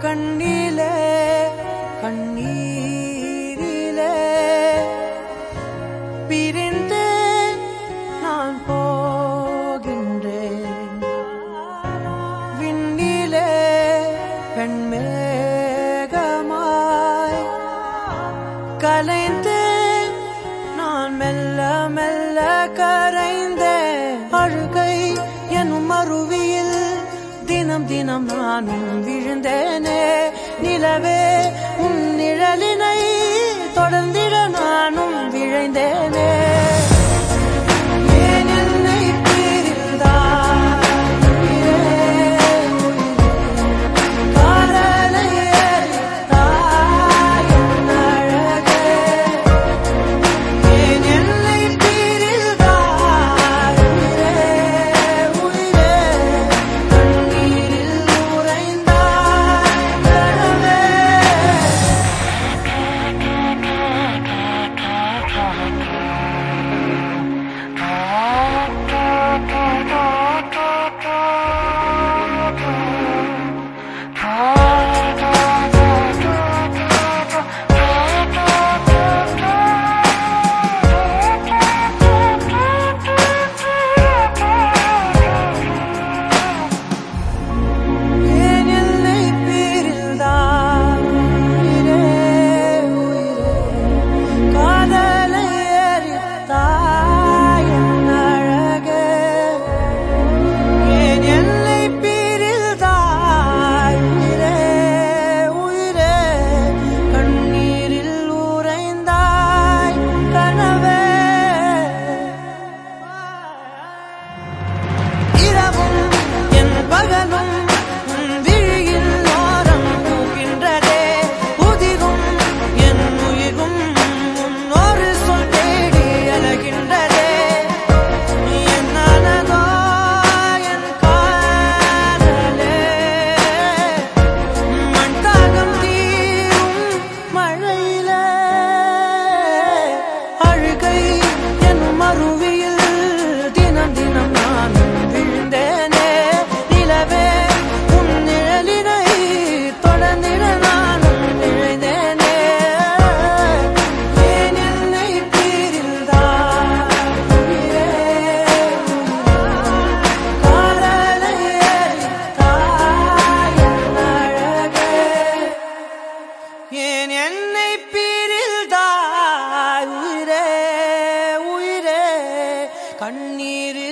கண்ணிலே கண்ணீரிலே. பிரிந்து நான் போகின்றேன். விண்ணிலே பெண்மேகமாய் கலைந்து நான் மெல்ல மெல்ல கரைந்து. நிலவே உன் நிழலினை தொடர்ந்திட நானும் விழைந்தேனே. என் என்னை பிரிந்தாய். உயிரே உயிரே கண்ணீரில்